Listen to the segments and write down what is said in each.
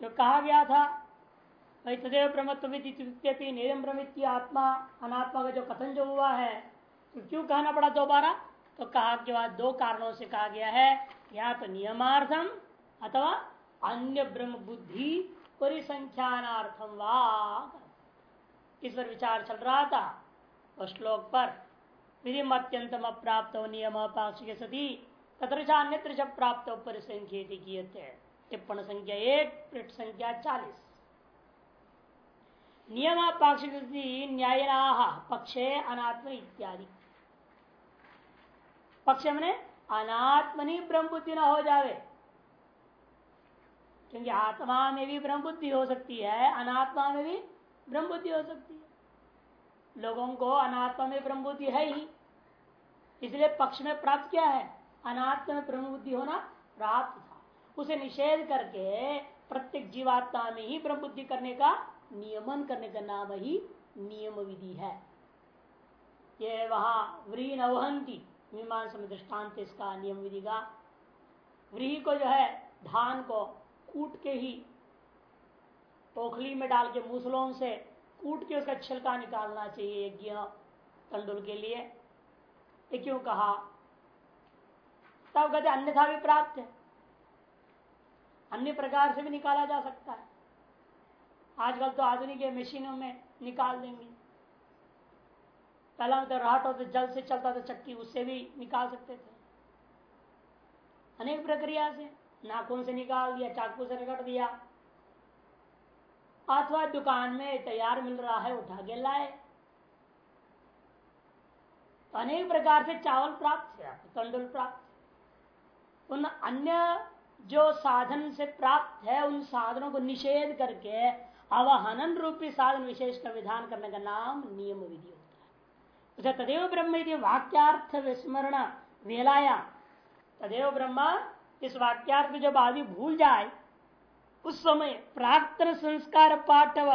जो कहा गया था, भाई तदेव ब्रह्मत्वी ब्रह्मित्य आत्मा, अनात्मा का जो कथन जो हुआ है तो क्यों कहना पड़ा दोबारा? तो कहा के बाद दो कारणों से कहा गया है, या तो नियमार्थम अथवा अन्य ब्रह्म बुद्धि परिसंख्यानार्थम इस पर विचार चल रहा था उस श्लोक पर विधि अत्यंतम अप्राप्त हो नियम पाक्षिक सती तथा अन्यत्र प्राप्त परिसंख्य टिप्पण संख्या एक पृष्ठ संख्या चालीस। नियम पाक्षिक न्याय पक्षे अनात्म इत्यादि। पक्ष मैंने अनात्मनि ब्रह्म बुद्धि न हो जावे। क्योंकि आत्मा में भी ब्रह्म बुद्धि हो सकती है, अनात्मा में भी ब्रह्म बुद्धि हो सकती है। लोगों को अनात्मा में ब्रह्म बुद्धि है ही। इसलिए पक्ष में प्राप्त क्या है? अनात्मा में ब्रह्म बुद्धि होना प्राप्त उसे निषेध करके प्रत्येक जीवात्मा में ही ब्रह्म बुद्धि करने का नियमन करने का नाम ही नियम विधि है। ये वहाँ व्रीन अवहंती मीमांस में दृष्टांत इसका नियम विधि का। व्रीही को जो है, धान को कूट के ही पोखली में डाल के मूसलों से कूट के उसका छिलका निकालना चाहिए यज्ञ तंडुल के लिए। ये क्यों कहा? तब कहते अन्यथा भी प्राप्त है। अन्य प्रकार से भी निकाला जा सकता है। आजकल तो आधुनिक मशीनों में निकाल देंगे। पहला तो राहट हो तो जल से चलता था, चक्की उससे भी निकाल सकते थे। अनेक प्रक्रिया से नाखून से निकाल दिया, चाकू से रगड़ दिया। अथवा दुकान में तैयार मिल रहा है, उठा के लाए। तो अनेक प्रकार से चावल प्राप्त है तंडुल प्राप्त उन अन्य जो साधन से प्राप्त है, उन साधनों को निषेध करके अवहनन रूपी साधन विशेष का विधान करने का नाम नियम विधि होता है। तदेव ब्रह्म वाक्यार्थ विस्मरण वेलाया। तदेव ब्रह्म इस वाक्यार्थ जब आदि भूल जाए, उस समय प्राक्तन संस्कार पाठव,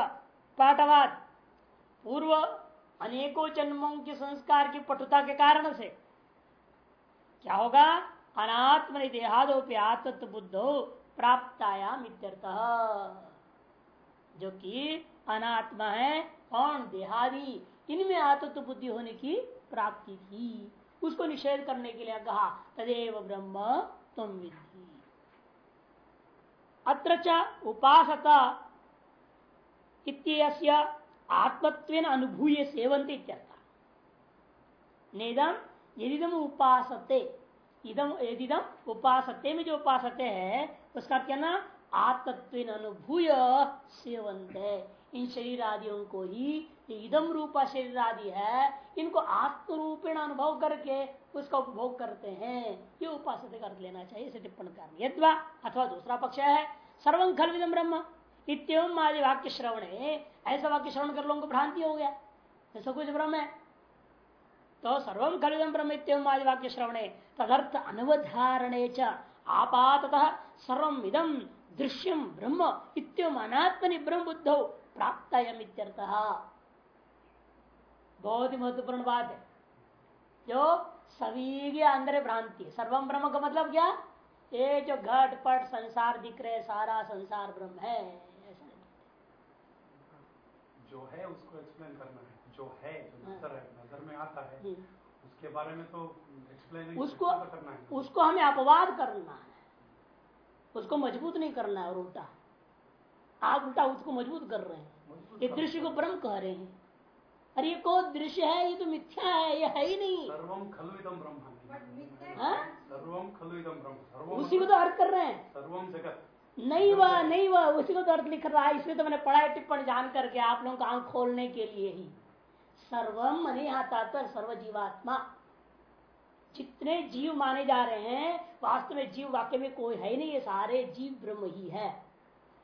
पाठवाद, पूर्व अनेकों जन्मों के संस्कार की पटुता के कारण से क्या होगा? अनात्म देहादोपि आत्म बुद्धो प्राप्तायाम जो कि अनात्मा है, कौन? देहादि। इनमें आतत्व बुद्धि होने की प्राप्ति थी। उसको निषेध करने के लिए कहा, तदेव ब्रह्म तुम विधि अत्र उपासता आत्मत्व अनुभूय सेवंत नेदम यदिदम उपासते। इदम, यदिदम उपासते, में जो उपासते है, उसका क्या ना आत्मत्व अनुभूय सेवंत है इन शरीर आदियों को ही इदम रूपा शरीर आदि है, इनको आत्म रूपेण अनुभव करके उसका उपभोग करते हैं। ये उपास कर लेना चाहिए, इसे टिप्पण कर यद्वा, अथवा दूसरा पक्ष है, सर्वं खल विदम ब्रह्म। इतम आदि वाक्य श्रवण, ऐसा वाक्य श्रवण कर लोगों को भ्रांति हो गया। ऐसा कुछ ब्रह्म है। तो सर्वम खलिदम ब्रह्म इतम आदि वाक्य श्रवण। तदर्थ अनवधारणे च आपातः सर्वम इदम दृश्यम ब्रह्म इतम अनात्मनि ब्रह्म बुद्ध प्राप्त बहुत ही महत्वपूर्ण बात है जो सभी के अंदर भ्रांति सर्वम ब्रह्म का मतलब क्या? ये जो घट पट संसार दिख रहे सारा संसार ब्रह्म है। जो है उसको एक्सप्लेन करना है। जो है जो हाँ। नज़र है नज़र में आता है उसके बारे में तो एक्सप्लेन उसको करना है? उसको हमें अपवाद करना है। उसको मज़बूत नहीं करना है और उल्टा। आप उल्टा उसको मज़बूत कर रहे हैं। ये दृश्य को ब्रह्म कह रहे हैं। अरे ये को दृश्य है ये तो मिथ्या है ये है ही नहीं। सर्वम खलुदम ब्रह्म। हाँ? सर्वम खलुदम ब्रह्म। उसी को तो अर्थ कर रहे हैं। सर्वम जगत। नहीं वह नहीं वह उसी को तो अर्थ लिख रहा है। इसमें तो मैंने पढ़ा है टिप्पण जान करके आप लोगों का आँख खोलने के लिए ही। सर्वम मन यहाँ तात्पर्य सर्व जीवात्मा। जितने जीव माने जा रहे हैं, वास्तव में जीव वाक्य में कोई है ही नहीं, ये सारे जीव ब्रह्म ही है।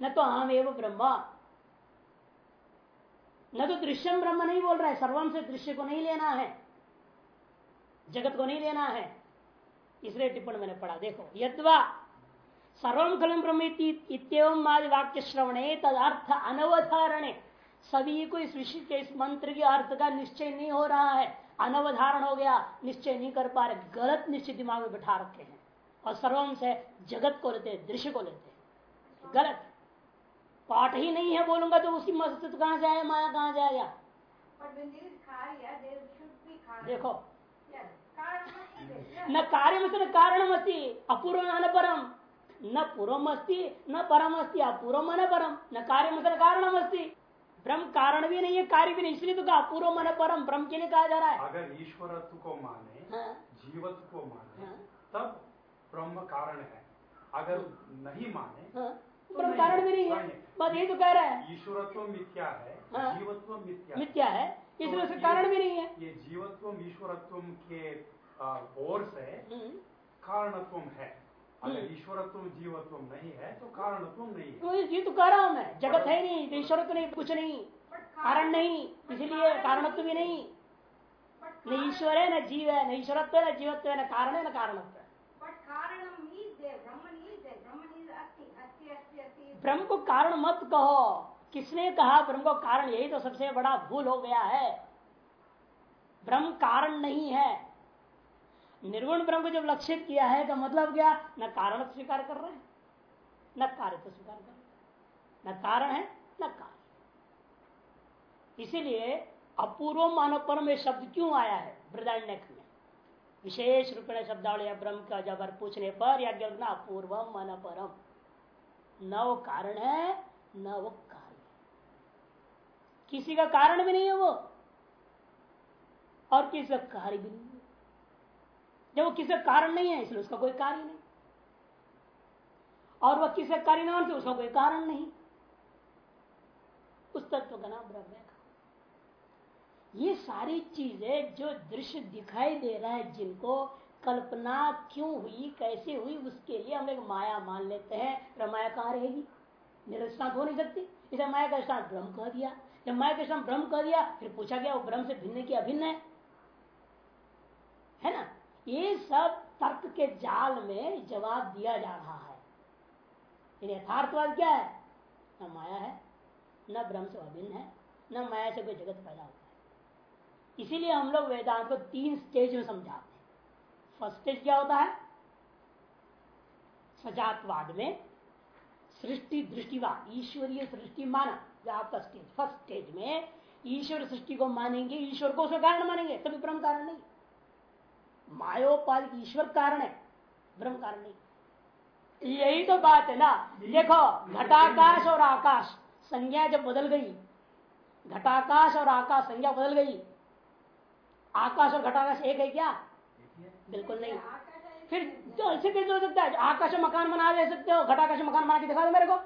न तो हम एवं ब्रह्म। न तो दृश्यम ब्रह्म नहीं बोल रहा है सर्वम से दृश्य को नहीं लेना है। जगत को नहीं लेना है। इसलिए टिप्पण मैंने पढ़ा। देखो, यद्वा सर्वम खलम ब्रह्म वाक्य श्रवणे तद अर्थ अनवधारणे। सभी को इस विषय के इस मंत्र के अर्थ का निश्चय नहीं हो रहा है। अनवधारण हो गया, निश्चय नहीं कर पा रहे, गलत निश्चय दिमाग में बैठा रखे हैं। और सर्वम से जगत को लेते दृश्य को लेते गलत। पाठ ही नहीं है बोलूँगा तो उसकी मस्तित्व कहाँ से आया, माया कहाँ आया देखो। न कार्य में न कारण अस्ती अपूर्व न परम। न पूर्वम अस्ती न परम अस्ती अपूर्व मन परम। न कार्य में कारण अस्ती ब्रह्म कारण भी नहीं है कार्य भी नहीं इसलिए तो कहा पूर्व मन परम ब्रह्म के लिए कहा जा रहा है? अगर ईश्वरत्व को माने हाँ, जीवत्व को माने हाँ, तब ब्रह्म कारण है। अगर नहीं माने हाँ, तो ब्रह्म कारण भी नहीं है। बस ये तो कह रहा है। ईश्वरत्व मिथ्या है। जीवत्व मिथ्या है। मिथ्या है इसलिए तो उसका कारण भी नहीं है। ये जीवत्व ईश्वरत्व के ओर से हम्म, कारणत्व है। अगर हम्म। ईश्वरत्व जीवत्व नहीं है तो कारणत्व नहीं है। तो ये तो कह रहा हूँ मैं जगत है नहीं तो ईश्वर तो नहीं कुछ नहीं। कारण नहीं इसलिए कारणत्व भी नहीं। न ईश्वर है न जीव है न ईश्वरत्व है न जीवत्व है न कारण है न कारणत्व है। ब्रह्म को कारण मत कहो। किसने कहा ब्रह्म को कारण? यही तो सबसे बड़ा भूल हो गया है। ब्रह्म कारण नहीं है। निर्गुण ब्रह्म को जब लक्षित किया है तो मतलब क्या? न कारण स्वीकार कर रहे हैं। न कार्य तो स्वीकार कर रहे न कारण है, न कार्य। इसीलिए अपूर्व मानव परम ये शब्द क्यों आया है? वृदान्यक में। विशेष रूप में शब्दावली ब्रह्म का जब पूछने पर या ज्ञान अपूर्व मन परम न वो कारण है, न वो कार्य। किसी का कारण भी नहीं है वो। और किसी का कार्य भी नहीं। जब वो किसी कारण नहीं है, इसलिए उसका कोई कार्य नहीं। और वह किसी कार्य ना होने उसका कोई कारण नहीं। उस तत्व का नाम ब्रह्म ये सारी चीज़ें जो दृश्य दिखाई दे रहा है, जिनको कल्पना क्यों हुई, कैसे हुई, उसके लिए हम लोग माया मान लेते हैं। फिर माया कहाँ रहेगी? निरस्तांत हो नहीं सकती। इसे माया का स्थान ब्रह्म कह दिया। जब माया का स्थान ब्रह्म कह दिया, फिर पूछा गया, वो ब्रह्म से भिन्न की अभिन्न है। है ना? ये सब तर्क के जाल में जवाब दिया जा रहा है। यथार्थवाद क्या है? न माया है, न ब्रह्म से अभिन्न है, न माया से कोई जगत पैदा होता है। इसीलिए हम लोग वेदांत को तीन स्टेज में समझाते हैं। फ़र्स्ट स्टेज क्या होता है? सजातवाद में सृष्टि दृष्टिवाद ईश्वरीय सृष्टि माना। जो आपका स्टेज फ़र्स्ट स्टेज में ईश्वर सृष्टि को मानेंगे, ईश्वर को उसका कारण मानेंगे, तभी ब्रह्म कारण नहीं। मायोपाधिक ईश्वर कारण है। ब्रह्म कारण नहीं। यही तो बात है ना। देखो घटाकाश और आकाश संज्ञा जब बदल गई घटाकाश और आकाश संज्ञा बदल गई आकाश और घटाकाश एक है क्या? बिल्कुल नहीं। फिर तो ऐसे कैसे हो सकता है? आकाश में मकान बना दे सकते हो घटाकाश मकान बना के दिखा दो मेरे को।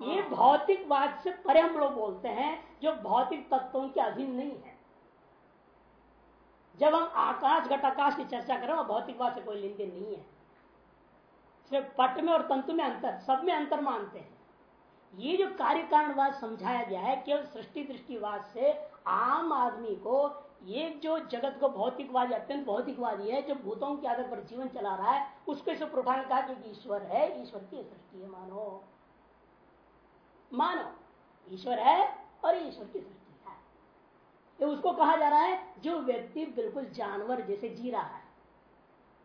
ये भौतिकवाद से परे हम लोग बोलते हैं जो भौतिक तत्वों के अधीन नहीं है। जब हम आकाश घटाकाश की चर्चा करें भौतिकवाद से कोई लेन नहीं है। सिर्फ़ पट में और तंतु में अंतर, सब में अंतर मानते हैं। ये जो कार्य कारणवाद समझाया गया है, केवल सृष्टि दृष्टिवाद से आम आदमी को, ये जो जगत को भौतिकवादी, अत्यंत भौतिकवादी है, जो भूतों के आधार पर जीवन चला रहा है, उसको इसे उठाने कहा कि ईश्वर है, ईश्वर की सृष्टि है, मानो। मानो, ईश्वर है और ईश्वर की सृष्टि ये उसको कहा जा रहा है, जो व्यक्ति बिल्कुल जानवर जैसे जी रहा है,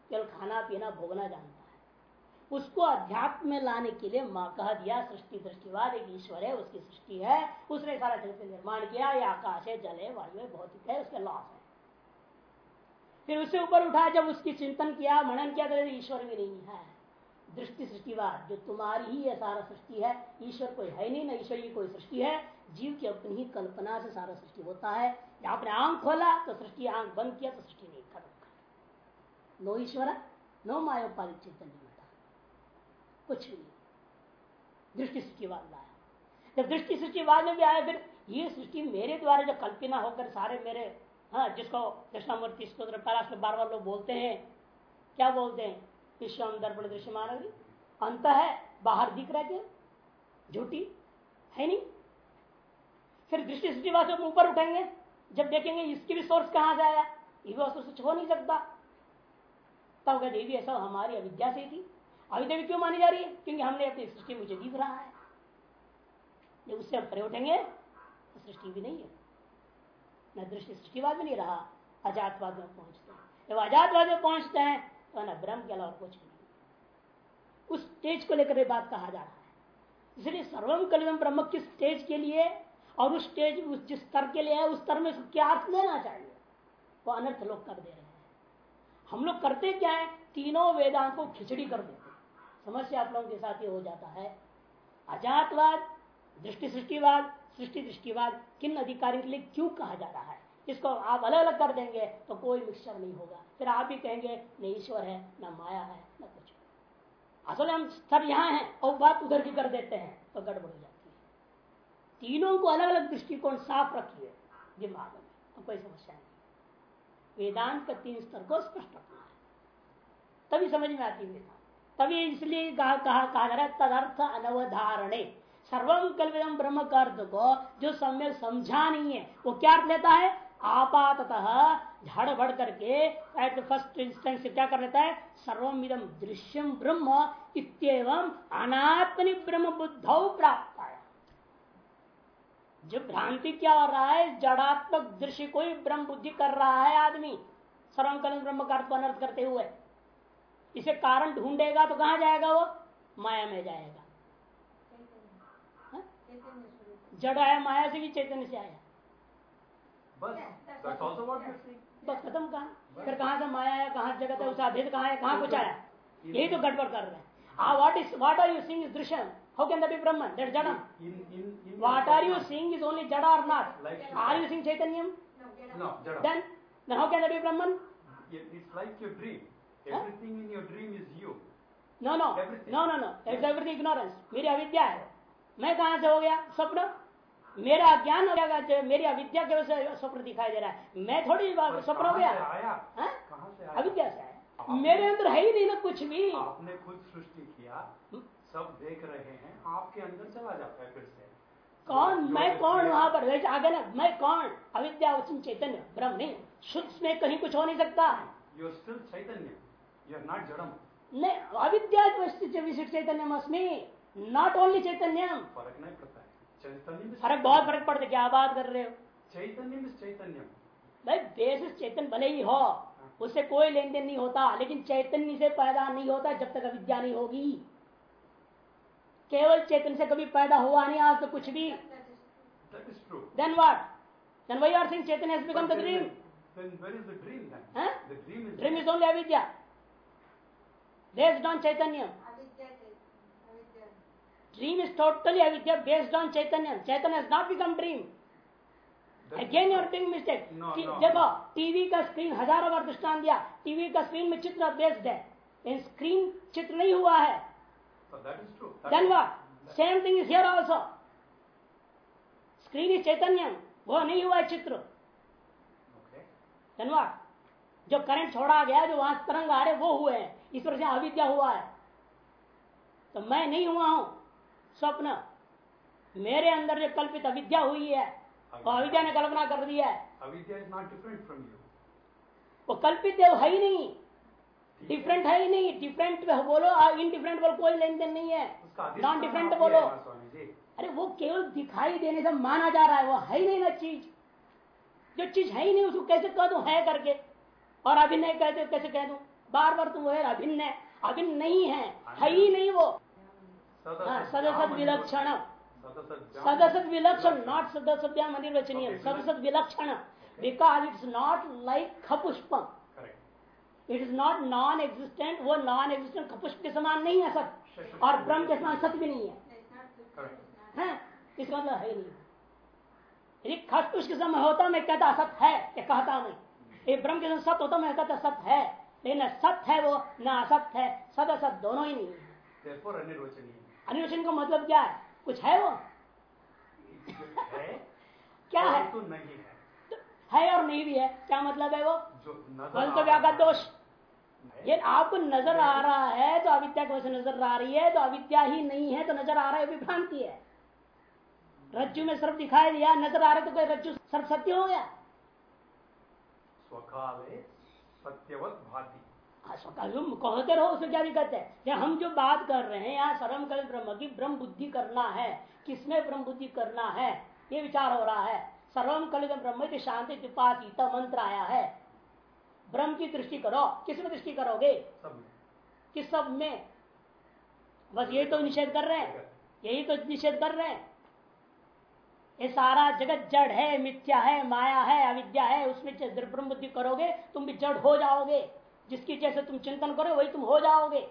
केवल खाना पीना, भोगना जानता है। उसको अध्यात्म में लाने के लिए माँ कह दिया, सृष्टि दृष्टिवाद, एक ईश्वर है, उसकी सृष्टि है, उसने सारा जगत निर्माण किया, ये आकाश है, जल है, वायु है, भौतिक है, उसके लॉस है। फिर उससे ऊपर उठा जब उसकी चिंतन किया, मनन किया तो ईश्वर भी नहीं है। दृष्टि सृष्टिवाद, जो तुम्हारी ही है, सारा सृष्टि है, ईश्वर कोई है नहीं, ना ईश्वर की कोई सृष्टि है जीव की अपनी ही कल्पना से सारा सृष्टि होता है। या आपने आँख खोला तो सृष्टि आँख बंद किया तो सृष्टि नहीं, खत्म नो ईश्वर, नो मायोपालिक चैतन्य कुछ भी नहीं। दृष्टि सृष्टिवाद लाया जब दृष्टि सृष्टिवाद में भी आया, फिर ये सृष्टि मेरे द्वारा जो कल्पना होकर सारे मेरे हाँ जिसको दक्षिणामूर्ति पराश में बार बार लोग बोलते हैं, क्या बोलते हैं? विश्वम दर्पण दृश्यमान अंत है, बाहर दिख रहा क्या? झूठी? है नहीं? फिर दृष्टि सृष्टिवाद से ऊपर उठेंगे जब देखेंगे इसकी भी सोर्स कहाँ से आया, ये भी सोर्स हो नहीं सकता। तब कहते भी ऐसा हमारी अविद्या से थी। अविद्या भी क्यों मानी जा रही है? क्योंकि हमने अपनी सृष्टि मुझे दिख रहा है। जब उससे हम परे उठेंगे तो सृष्टि भी नहीं है। न दृष्टि सृष्टिवाद में नहीं रहा, अजातवाद में पहुँचते हैं। जब अजातवाद में पहुँचते हैं तो न ब्रह्म के अलावा कुछ नहीं। उस स्टेज को लेकर बात कहा जा रहा है। इसलिए सर्वम कलितम ब्रह्म किस स्टेज के लिए और उस स्टेज, उस जिस स्तर के लिए है, उस स्तर में क्या अर्थ लेना चाहिए। वो अनर्थ लोग कर दे रहे हैं। हम लोग करते क्या है? तीनों वेदांत को खिचड़ी कर देते समस्या आप लोगों के साथ ये हो जाता है। अजातवाद दृष्टि सृष्टिवाद सृष्टि दृष्टिवाद किन अधिकारियों के लिए क्यों कहा जा रहा है? इसको आप अलग अलग कर देंगे तो कोई मिक्सचर नहीं होगा। फिर आप भी कहेंगे न ईश्वर है, न माया है, न कुछ असल हम स्तर यहाँ है और बात उधर की कर देते हैं तो गड़बड़ हो है। तीनों को अलग अलग दृष्टिकोण साफ़ रखिए, दिमाग में। तो कोई समस्या नहीं। वेदांत का तीन स्तर को स्पष्ट रखना है। तभी समझ में आती है वेदांत। तभी इसलिए कहा कहा जा रहा है, तदर्थ अनवधारणे। सर्वम कल्पितम ब्रह्म का अर्थ को जो समय समझा नहीं है, वो क्या अर्थ लेता है? आपातः झड़ बढ़ करके एट फ़र्स्ट इंस्टेंस क्या कर लेता है? सर्वम इदम दृश्यम ब्रह्म इतम अनात्मनि ब्रह्म बुद्ध प्राप्त आया जो भ्रांति क्या हो रहा है जड़ात्मक दृश्य को ही ब्रह्म बुद्धि कर रहा है आदमी। सर्वकल ब्रह्म का अर्थ अनर्थ करते हुए। इसे कारण ढूंढेगा तो कहा जाएगा वो? माया में जाएगा। जड़ आया माया से भी चैतन्य से आया। बस खत्म कहा? फिर कहा से माया आया कहा जगत है उसे अभेद कहा है कहा कुछ आया? यही तो गड़बड़ कर रहे हैं। is what are you seeing is drishyam how can that be brahman that's jadam In, in, in what are you seeing is only jada or not Like- are you seeing chaitanyam No, Jada. then then how can that be brahman It's like your dream. Everything Huh? In your dream is you. no no Everything. no no no it's everything ignorance मेरी अविद्या है मैं कहा से हो गया स्वप्न मेरा ज्ञान हो गया मेरी अविद्या की वजह से स्वप्न दिखाई दे रहा है मैं थोड़ी स्वप्न हो गया से आया हाँ? कहाँ से अविद्या से आया मेरे अंदर है ही नहीं ना कुछ भी आपने खुद हम्म। सब देख रहे हैं आपके अंदर चला जाता है फिर से। कौन? जो- मैं कौन वहाँ पर वैसे आगे ना मैं कौन? अविद्या वचन चैतन्य ब्रह्म नहीं। शुद्ध में कहीं कुछ हो नहीं सकता। Are still Chaitanya. You are not नहीं अविद्या विशिष्ट चैतन्य अस्मी नॉट ओनली चैतन्यम। फ़र्क नहीं पड़ता है। चैतन्य फ़र्क बहुत फ़र्क पड़ता है क्या बात कर रहे हो? चैतन्य में चैतन्य भाई बेसिस चैतन्य भले ही हो उससे कोई लेन देन नहीं होता लेकिन चैतन्य से पैदा नहीं होता जब तक अविद्या नहीं होगी। केवल चेतन से कभी पैदा हुआ नहीं आज तो कुछ भी। Then what then why are saying Chaitanya has become the dream dream is only avidya based on Chaitanya dream is totally avidya based on Chaitanya Chaitanya has not become dream again you're doing mistake. देखो TV का screen हज़ारों बार दृष्टान दिया. TV का screen में चित्र based है. इन स्क्रीन चित्र नहीं हुआ है. Then same thing is here also screen is Chaitanya वो नहीं हुआ है चित्र. देन व्हाट जो करंट छोड़ा गया जो वहाँ तरंग आ रहे वो हुए हैं। इस तरह से अविद्या हुआ है। तो मैं नहीं हुआ हूँ। स्वप्न। मेरे अंदर जो कल्पित अविद्या हुई है वो अविद्या। ने कल्पना कर दिया है। Avidya is not different from you. वो कल्पित है वो है ही नहीं। डिफरेंट है ही नहीं डिफरेंट बोलो इनडिफरेंट बोलो कोई लेन देन नहीं है। नॉन डिफरेंट बोलो। है अरे वो केवल दिखाई देने से माना जा रहा है वो है ही नहीं ना चीज़। जो चीज़ है ही नहीं उसको कैसे कह दूँ है करके। और अभिनय कहते कैसे कह दू? बार बार तुम वो अभिन्न है अभिन्न नहीं है है ही नहीं वो। हाँ, सदसद विलक्षण। सदसद विलक्षण नॉट सदसद्या निर्वचनीय सदसद विलक्षण। Because it's not like khapushpam. It is not non existent वो नॉन एग्जिस्टेंट खपुष्प के समान नहीं है सत्य और ब्रह्म के समान सत्य भी नहीं है। हैं? इसका मतलब है नहीं। यदि खपुष्प के समय होता मैं कहता असत है ये कहता मैं। ये ब्रह्म के समय सत्य होता मैं कहता सत्य है लेकिन सत्य है वो न असत है सद असत दोनों ही नहीं है। अनिर्वचन का मतलब क्या है? कुछ है वो? है क्या है? परंतु नहीं है। तो है और नहीं भी है क्या मतलब है वो? नज़र तो व्याघात दोष। ये आपको नज़र आ रहा है तो अविद्या की नज़र आ रही है तो अविद्या ही नहीं है तो नज़र आ रहा है विभ्रांति है। रज्जु में सर्प दिखाई दिया नज़र आ रहा है तो कोई रज्जु सर्प सत्य हो गया। स्वकाले सत्यवत भाति। हाँ, तुम कहते रहो उसमें क्या दिक्कत है? ये हम जो बात कर रहे हैं यहाँ सर्वम कल ब्रह्म की ब्रह्म बुद्धि करना है किसमें ब्रह्म बुद्धि करना है? ये विचार हो रहा है। सर्वम कलित ब्रह्म की शांति त्रिपातीत मंत्र आया है। ब्रह्म की दृष्टि करो। किसमें दृष्टि करोगे? सब में। किस सब में। बस यही तो निषेध कर रहे हैं। यही तो निषेध कर रहे हैं। ये सारा जगत जड़ है मिथ्या है माया है अविद्या है उसमें ब्रह्म बुद्धि करोगे तुम भी जड़ हो जाओगे। जिसकी जैसे तुम चिंतन करो वही तुम हो जाओगे।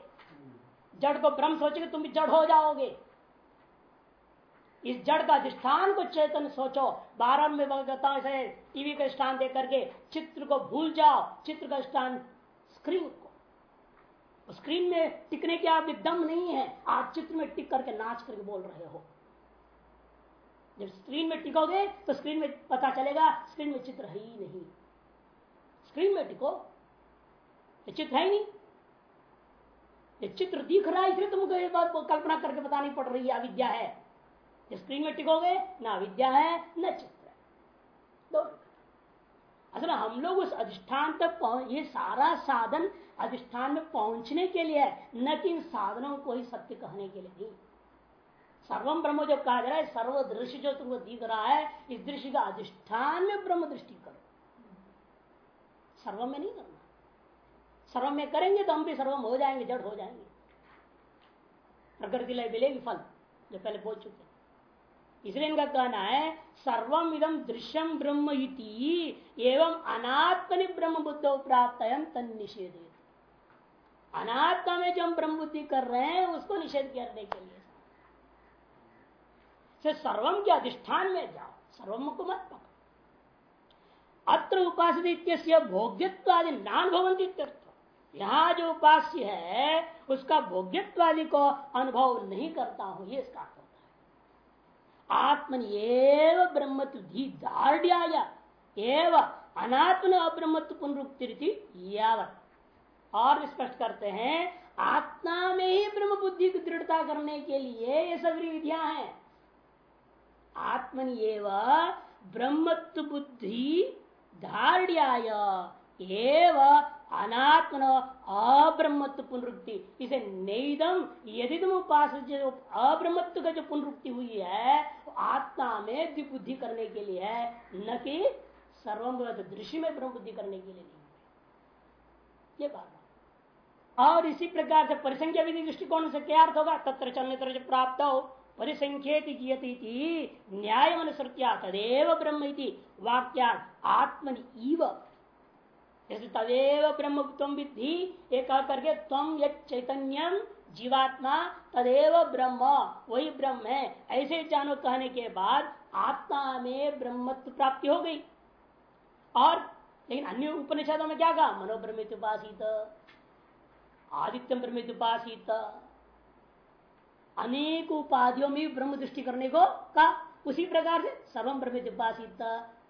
जड़ को ब्रह्म सोचोगे तुम भी जड़ हो जाओगे। इस जड़ का अधिष्ठान को चेतन सोचो। बारह में बताओ से टीवी का स्थान दे करके चित्र को भूल जाओ। चित्र का स्थान स्क्रीन को। स्क्रीन में टिकने की आप दम नहीं है। आप चित्र में टिक करके नाच करके बोल रहे हो। जब स्क्रीन में टिकोगे तो स्क्रीन में पता चलेगा स्क्रीन में चित्र है ही नहीं। स्क्रीन में टिको, ये चित्र है ही नहीं। ये चित्र दिख रहा है, इसलिए तुमको ये बात कल्पना करके बतानी पड़ रही है, अविद्या है। स्क्रीन में टिकोगे, ना विद्या है, न चित्र है। असल हम लोग उस अधिष्ठान तक पहुँच ये सारा साधन अधिष्ठान में पहुँचने के लिए है, न कि इन साधनों को ही सत्य कहने के लिए नहीं। सर्वम ब्रह्म जो कहा जा रहा है सर्व दृश्य जो तुमको दिख रहा है, इस दृश्य का अधिष्ठान में ब्रह्म दृष्टि करो। सर्वम में नहीं करना। सर्वम में करेंगे तो हम भी सर्वम हो जाएँगे, जड़ हो जाएँगे। प्रकृति लय मिलेगी फल, जो पहले बोल चुके इसलिए इनका कहना है सर्वम इदम दृश्यम ब्रह्म एवं अनात्मनि ब्रह्म बुद्धो प्राप्त तन निषेध। अनात्मा में जो हम ब्रह्म बुद्धि कर रहे हैं, उसको निषेध करने के लिए। से सर्वम के अधिष्ठान में जाओ सर्वम को मत पकड़। अत्र उपास भोग्यत्वादि नान भवंती यहाँ जो उपास्य है, उसका भोग्यत्वादि को अनुभव नहीं करता हूँ, ये इसका अर्थ आत्मन एव ब्रह्मत्व धार्याय एव अनात्मन अब्रह्मत्व पुनरुक्ति यावत। और स्पष्ट करते हैं, आत्मा में ही ब्रह्म बुद्धि की दृढ़ता करने के लिए ये सभी विधियाँ हैं। आत्मन एवं ब्रह्मत्व बुद्धि धार्याय एव अनात्मन अब्रह्मत्व पुनरुक्ति। इसे नेदम यदि तुम उपास अब्रह्मत्व का जो पुनरुक्ति हुई है आत्मा में द्विबुद्धि करने के लिए है, न कि सर्वम दृश्य में ब्रह्म बुद्धि करने के लिए नहीं ये बात और इसी प्रकार से परिसंख्या विधि दृष्टिकोण से क्या अर्थ होगा? तत्र चलने प्राप्त हो। परिसंख्येति न्याय अनुसृत्या तदेव ब्रह्म वाक्या आत्मनि इव। जैसे तदेव ब्रह्म तुम विद्धि, एक करके तुम ये चैतन्यम जीवात्मा तदेव ब्रह्म, वही ब्रह्म है। ऐसे जानो कहने के बाद आत्मा में ब्रह्मत्व प्राप्ति हो गई। और, लेकिन अन्य उपनिषदों में क्या कहा? मनोब्रमित उपासित आदित्यम ब्रह्मित उपासित अनेक उपाधियों में ब्रह्म दृष्टि करने को कहा। उसी प्रकार से सर्वम ब्रह्म उपासित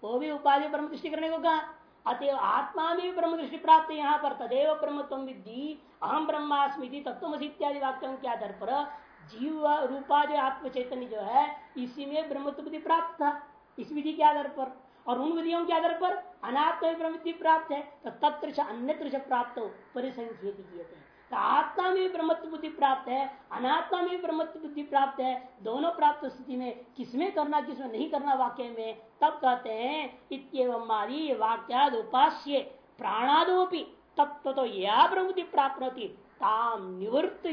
वो भी उपाधि ब्रह्म दृष्टि करने को कहा। अतएव आत्मा में भी ब्रह्म दृष्टि प्राप्त यहाँ पर तदेव ब्रह्म तम विद्धि अहम ब्रह्मास्मृति तत्व इत्यादि वाक्यों के आधार पर जीव रूपा जो आत्म चैतन्य जो है, इसी में ब्रह्म बुद्धि प्राप्त था। इस विधि के आधार पर। और उन विधियों के आधार पर अनात्म ब्रह्म प्राप्त है। तो तत्र अन्य प्राप्त हो परिसंख्य आत्मा में ब्रह्मत्व बुद्धि प्राप्त है, अनात्मा में ब्रह्मत्व बुद्धि प्राप्त है, दोनों प्राप्त स्थिति में किसमें करना, किसमें नहीं करना वाक्य में, तब कहते हैं इतम आदि वाक्याद उपास्य, प्राणादोपी तत्व तो यह ब्रह्मति प्राप्त होती ताम निवृत्त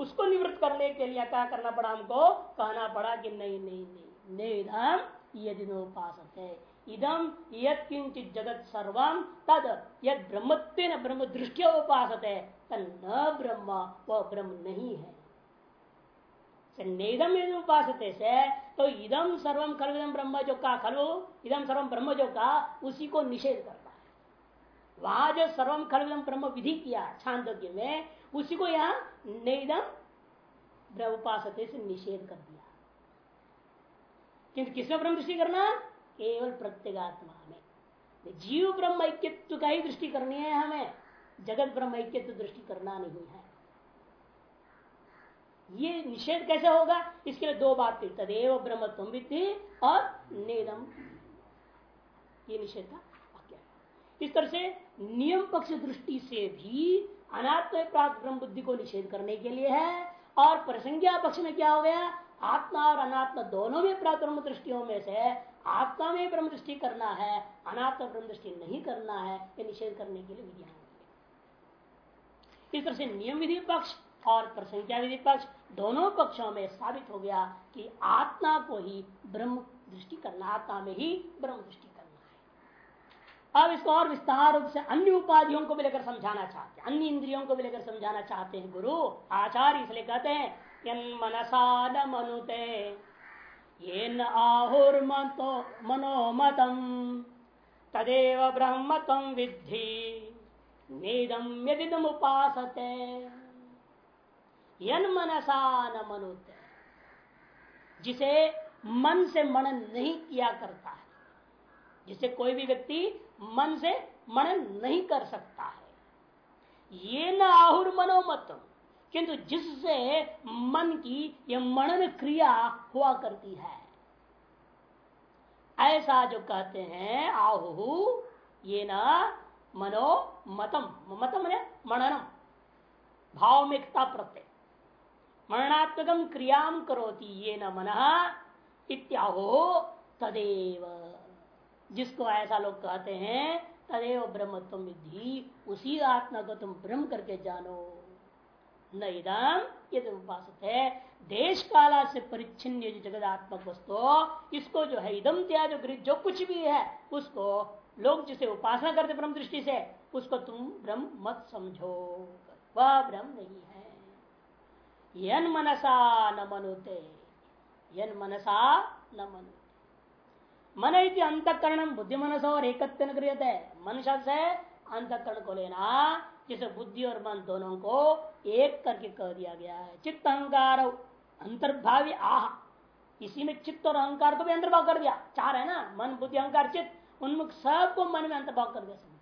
उसको निवृत्त करने के लिए क्या करना पड़ा हमको? कहना पड़ा कि नहीं नहीं नहीं नहीं यदि उपास है इदम यंचित जगत सर्वम तद यद ब्रह्मत्व न ब्रह्म दृष्टि उपास है न ब्रह्म वह ब्रह्म नहीं है। नेदम यदि उपास से तो इदम सर्वम खलविदम ब्रह्म जो का खलु इदम सर्वम ब्रह्म जो का उसी को निषेध करता है। वहाँ जो सर्वम खलविदम ब्रह्म विधि किया, छांदोग्य में उसी को यहाँ नेदम उपास से निषेध कर दिया। किंतु किसमें ब्रह्म दृष्टि करना? केवल प्रत्येगात्मा में। जीव ब्रह्म ऐक्यत्व का ही दृष्टि करनी है हमें। जगत ब्रह्म ऐक्यत्व दृष्टि करना नहीं है। ये निषेध कैसे होगा? इसके लिए दो बात तदेव ब्रह्म तुम और नेदम। ये निषेध था इस तरह से नियम पक्ष दृष्टि से भी अनात्म प्राप्त ब्रह्म बुद्धि को निषेध करने के लिए है और प्रसंज्ञा पक्ष में क्या हो गया? आत्मा और अनात्मा दोनों में प्राप्त ब्रह्म दृष्टियों में से आत्मा में ब्रह्म दृष्टि करना है, अनात्मा ब्रह्म दृष्टि नहीं करना है, ये निषेध करने के लिए विधियाँ इस तरह से नियम विधि पक्ष और प्रसंख्या विधि पक्ष दोनों पक्षों में साबित हो गया कि आत्मा को ही ब्रह्म दृष्टि करना, आत्मा में ही ब्रह्म दृष्टि करना है। अब इसको और विस्तार रूप से अन्य उपाधियों को भी लेकर समझाना चाहते हैं, अन्य इंद्रियों को भी लेकर समझाना चाहते हैं। गुरु, आचार्य इसलिए कहते हैं मनसा न मनुते। ये न आहुर्मतो मनोमतम तदेव ब्रह्म तम विद्धि नेदम यदिदम उपासते मनसा न मनुते, जिसे मन से मनन नहीं किया करता है, जिसे कोई भी व्यक्ति मन से मनन नहीं कर सकता है। ये न आहुर मनोमतम किंतु जिससे मन की यह मनन क्रिया हुआ करती है। ऐसा जो कहते हैं आहु ये न मनो मतम मतम है मननम भाव में प्रत्यय। मननात्मकम क्रियाम करोती ये न मन इत्याहो तदेव। जिसको ऐसा लोग कहते हैं, तदेव ब्रह्म तुम विधि उसी आत्मा को तुम ब्रह्म करके जानो। न इदम ये है देश काला से परिच्छिन्न जो जगदात्मक वस्तु, इसको जो है इदम त्याग जो जो कुछ भी है, उसको लोग जिसे उपासना करते ब्रह्म दृष्टि से, उसको तुम ब्रह्म मत समझो। वह ब्रह्म नहीं है। यन मनसा न मनुते, यन मनसा न मनुते। मन इति अंतकरण बुद्धि मनस और मन शब्द है अंतकरण को लेना जिसे बुद्धि और मन दोनों को एक करके कह दिया गया है। चित्त अहंकार अंतर्भावी आह। इसी में चित्त और अहंकार को भी अंतर्भाव कर दिया। चार है ना? मन, बुद्धि, अहंकार, चित्त। उनमें सबको मन में अंतर्भाव कर दिया समझो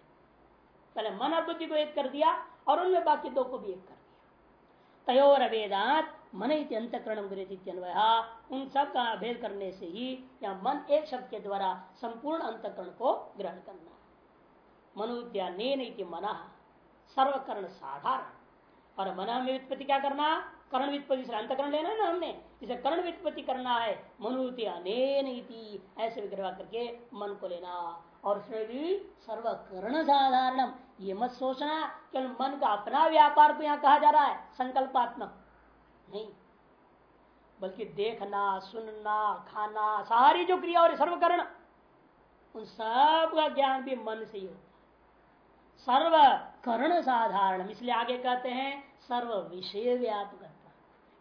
पहले मन और बुद्धि को एक कर दिया और उनमें बाकी दो को भी एक कर दिया। तयोर अवेदात मन अंतकरण उन सब का अभेद करने से ही या मन एक शब्द के द्वारा संपूर्ण अंतकरण को ग्रहण करना मनुद्यान मन। सर्वकर्ण साधारण। और मन में व्युत्पत्ति क्या करना? कर्ण व्युत्पत्ति से अंतकरण लेना ना हमने। इसे कर्ण व्युत्पत्ति करना है मनुति अनेन ऐसे विग्रह करके मन को लेना। और उसमें भी सर्वकर्ण साधारण ये मत सोचना केवल मन का अपना व्यापार को यहाँ कहा जा रहा है, संकल्पात्मक। नहीं। बल्कि देखना, सुनना, खाना, सारी जो क्रिया और सर्वकर्ण, उन सब का ज्ञान भी मन से ही होता सर्व कर्ण साधारण इसलिए आगे कहते हैं सर्व विषय व्यापक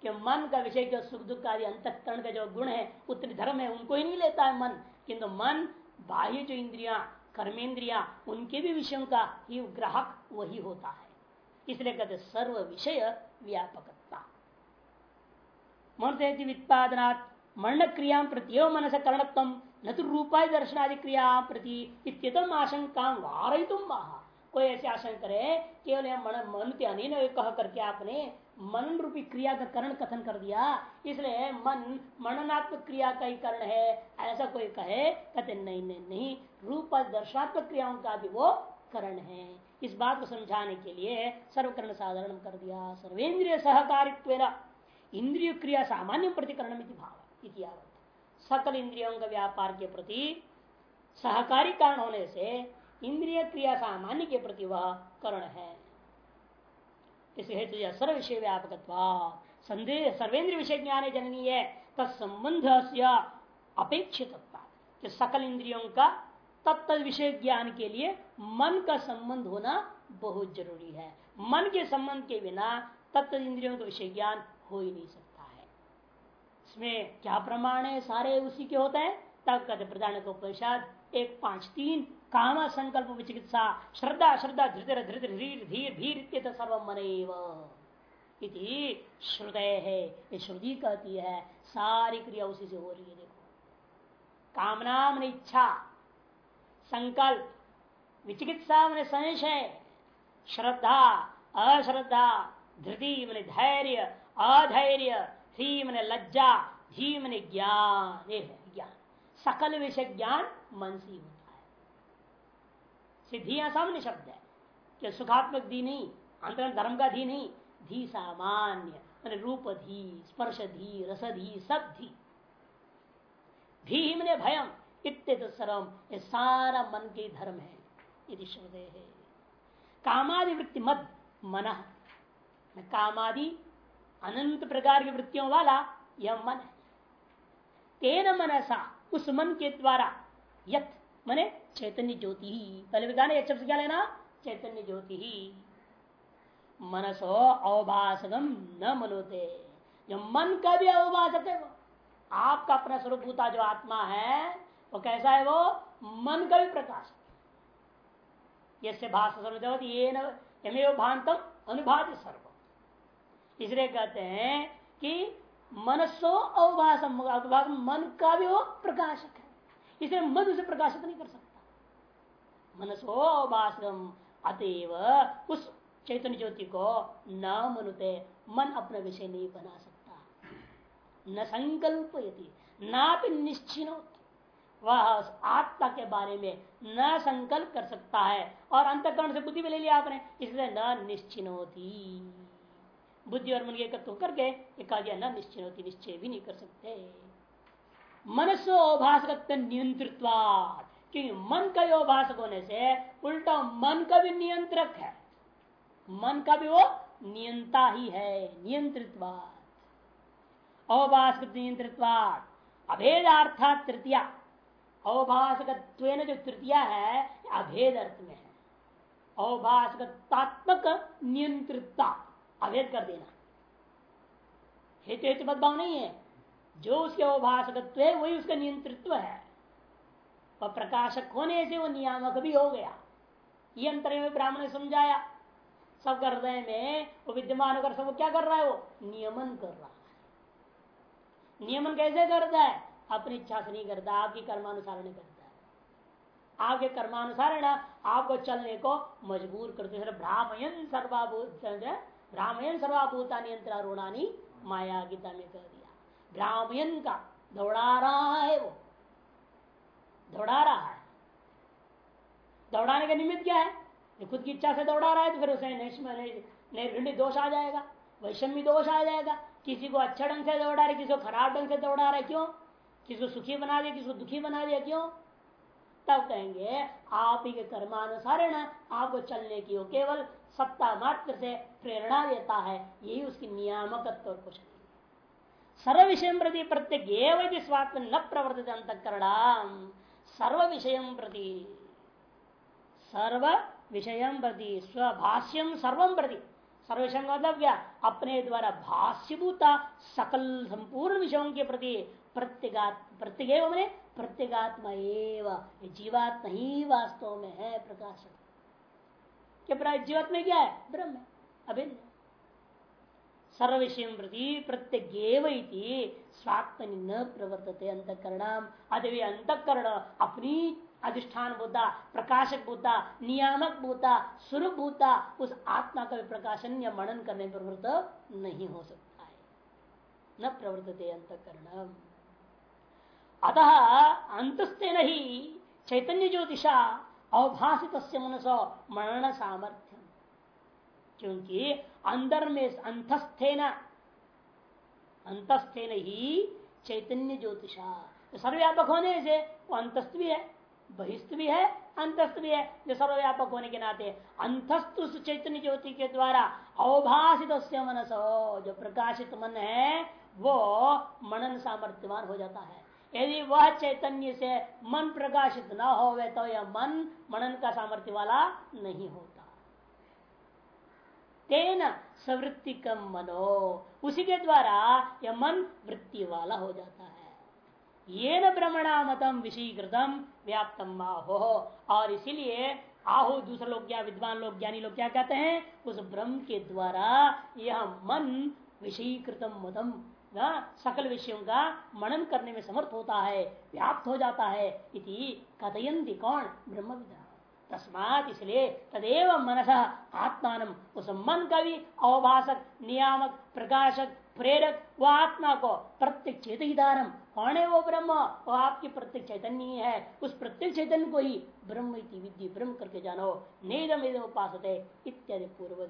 कि मन का विषय, जो सुख दुख आदि अंतकरण का जो गुण है, उतने धर्म है, उनको ही नहीं लेता है मन। किंतु मन, बाह्य जो इंद्रिया, कर्मेंद्रिया, उनके भी विषयों का ही ग्राहक वही होता है। इसलिए कहते सर्व विषय व्यापकता मनते वित्पादनात् मर्ण क्रिया प्रति मन से करणत्व, न तो रूपाय दर्शनादि क्रिया प्रति इतम आशंका वारय तुम कोई ऐसे आशंका करे, केवल मन मन कह करके आपने मन रूपी क्रिया का करण कथन कर दिया। इसलिए मन, मननात्मक क्रिया का ही करण है। ऐसा कोई कहे, कहते नहीं नहीं नहीं। रूप दर्शनात्मक क्रियाओं का भी वो करण है। इस बात को समझाने के लिए सर्वकरण साधारण कर दिया। सर्वेन्द्रिय सहकारित्व इंद्रिय क्रिया सामान्य प्रतिकरण भाव सकल इंद्रियों का व्यापार के प्रति सहकारी कारण होने से इंद्रिय क्रिया सामान्य के प्रति वह करण है इस हेतु यह सर्व विषय व्यापक संदेह सर्वेंद्र विषय ज्ञान जननी है तत्संबंध अपेक्षित कि सकल इंद्रियों का तत्त विषय ज्ञान के लिए मन का संबंध होना बहुत ज़रूरी है मन के संबंध के बिना तत्त इंद्रियों का विषय ज्ञान हो ही नहीं सकता है इसमें क्या प्रमाण है? सारे उसी के होते हैं। तब कहते प्रधान उपनिषद एक पाँच तीन काम संकल्प विचिकित्सा, श्रद्धा श्रद्धा, धृतिर धृतिर, धीर धीर धीर सर्व मन श्रुदय है, ये श्रुति कहती है, सारी क्रिया उसी से हो रही है, देखो। कामना मन इच्छा, संकल्प, विचिकित्सा मन संशय, श्रद्धा, अश्रद्धा, धृति मन धैर्य, अधैर्य, धी मन लज्जा, धी मन ज्ञान, ये है ज्ञान। सकल विषय ज्ञान मन से होता सिद्धियाँ सामान्य शब्द है। कि सुखात्मक धी नहीं अंतर धर्म का धी नहीं, धी सामान्य रूप धी, स्पर्श धी, रस धी, सब धी। धी मैंने भयम इत्य सर्वम ये सारा मन के धर्म है यदि श्रुदय है। कामादि वृत्ति मत मन। कामादि अनंत प्रकार की वृत्तियों वाला यह मन है। तेन मनसा, उस मन के द्वारा यथ मने चैतन्य ज्योति ही। पहले भी ना शब्द क्या लेना? चैतन्य ज्योति ही। मनसो अवभाषकम न मनोते। जो मन का भी अवभाषक है, वो आपका अपना स्वरूप जो आत्मा है, वो कैसा है वो? मन का भी प्रकाश ये भाष ये भांतम अनुभात सर्व इसलिए कहते हैं कि मनसो अवभाषम अवभाष मन का भी वो प्रकाशक है। इसलिए मन उसे प्रकाशित नहीं कर सकता। मनसो अवभाषम अतएव उस चैतन्य ज्योति को न मनुते, मन अपना विषय नहीं बना सकता। न संकल्प यदि ना भी निश्चित वह आत्मा के बारे में न संकल्प कर सकता है और अंतकरण से बुद्धि में ले लिया आपने, इसलिए न निश्चिन बुद्धि और मन के एकत्र करके एक न निश्चिन निश्चय भी नहीं कर सकते। मनसो अभाषक नियंत्रित्वाद। क्योंकि मन का योभाषक होने से उल्टा मन का भी नियंत्रक है। मन का भी वो नियंता ही है, नियंत्रित्वाद। अवभाषक नियंत्रित्वाद। अभेदार्थात तृतीया। अवभाषक जो तृतीया है अभेद अर्थ में है। अवभाषकतात्मक नियंत्रितता। अभेद कर देना। हेतु हेतु भाव नहीं है। जो उसके अवभाषकत्व है, वही उसका नियंत्रित्व है। और प्रकाशक होने से वो नियामक भी हो गया। ये अंतर में ब्राह्मण ने समझाया। सब हृदय में वो विद्यमान होकर सब क्या कर रहा है वो? नियमन कर रहा है। नियमन कैसे करता है? अपनी इच्छा से नहीं करता, आपकी कर्मानुसार नहीं करता है। आपके कर्मानुसार आपको चलने को मजबूर करते ब्राह्मण सर्वाभूत ब्राह्मण सर्वाभूता नियंत्रणानी माया गीता में कह ब्राह्मण का दौड़ा रहा है वो। दौड़ा रहा है। दौड़ाने का निमित्त क्या है? खुद की इच्छा से दौड़ा रहा है तो फिर उसे दोष आ जाएगा, वैषम्य दोष आ जाएगा। किसी को अच्छा ढंग से दौड़ा रहे, किसी को खराब ढंग से दौड़ा रहा है क्यों किसको सुखी बना दिया, किसी को दुखी बना दिया, क्यों? तब कहेंगे, आप ही के कर्मानुसार है ना आपको चलने की हो केवल सत्ता मात्र से प्रेरणा देता है, यही उसकी नियामक कुछ सर्व विषय प्रति प्रत्येक स्वात्म न प्रवर्तित अंतकरणाम सर्व विषय प्रति। सर्व विषय प्रति स्वभाष्यम सर्वम प्रति। सर्वेशम मतलब क्या अपने द्वारा भाष्यभूता सकल संपूर्ण विषयों के प्रति प्रत्येक मैंने प्रत्येगात्मा एवं। जीवात्मा ही वास्तव में है प्रकाशक। क्या जीवात्मा क्या है? ब्रह्म, अभिन्न। सर्व प्रति प्रत्येक स्वात्मनि न प्रवर्तते अंतकरणाम अदि अंतकरण अपनी अधिष्ठान भूता प्रकाशक भूता नियामक भूता स्वरूप भूता उस आत्मा का प्रकाशन या मनन करने पर प्रवृत्त नहीं हो सकता है। न प्रवर्तते अंतकरण अतः अंतस्ते नहीं चैतन्य ज्योतिषा अवभाषित मनसो मरण सामर्थ्य क्योंकि अंदर में अंतस्थे न अंतस्थे ही चैतन्य ज्योतिषा। तो सर्वव्यापक होने से वो अंतस्थ भी है बहिस्त भी है, अंतस्थ भी है। जो सर्वव्यापक होने के नाते अंतस्थ उस चैतन्य ज्योति के द्वारा अवभाषित मनसो, जो प्रकाशित मन है, वो मनन सामर्थ्यवान हो जाता है। यदि वह चैतन्य से मन प्रकाशित न हो तो यह मन मनन का सामर्थ्य वाला नहीं होता। तेन सवृत्ति कम मनो। उसी के द्वारा यह मन वृत्ति वाला हो जाता है। ये न भ्रमणा मतम विषयीकृतम व्याप्तम हो और इसीलिए आहो, दूसरे लोग क्या, विद्वान लोग, ज्ञानी लोग क्या कहते हैं? उस ब्रह्म के द्वारा यह मन विषयीकृतम मतम सकल विषयों का मनन करने में समर्थ होता है, व्याप्त हो जाता है। इति कथयंती कौन? ब्रह्म विदा तस्मात इसलिए तदेव मनस आत्मान उस मन का भी अवभाषक नियामक, प्रकाशक, प्रेरक, व आत्मा को प्रत्येक चेतन कौन है वो ब्रह्म? वो आपकी प्रत्येक चैतन्य है उस प्रत्येक चैतन्य को ही ब्रह्म विद्य ब्रह्म करके जानो। नेदम उपास इत्यादि पूर्व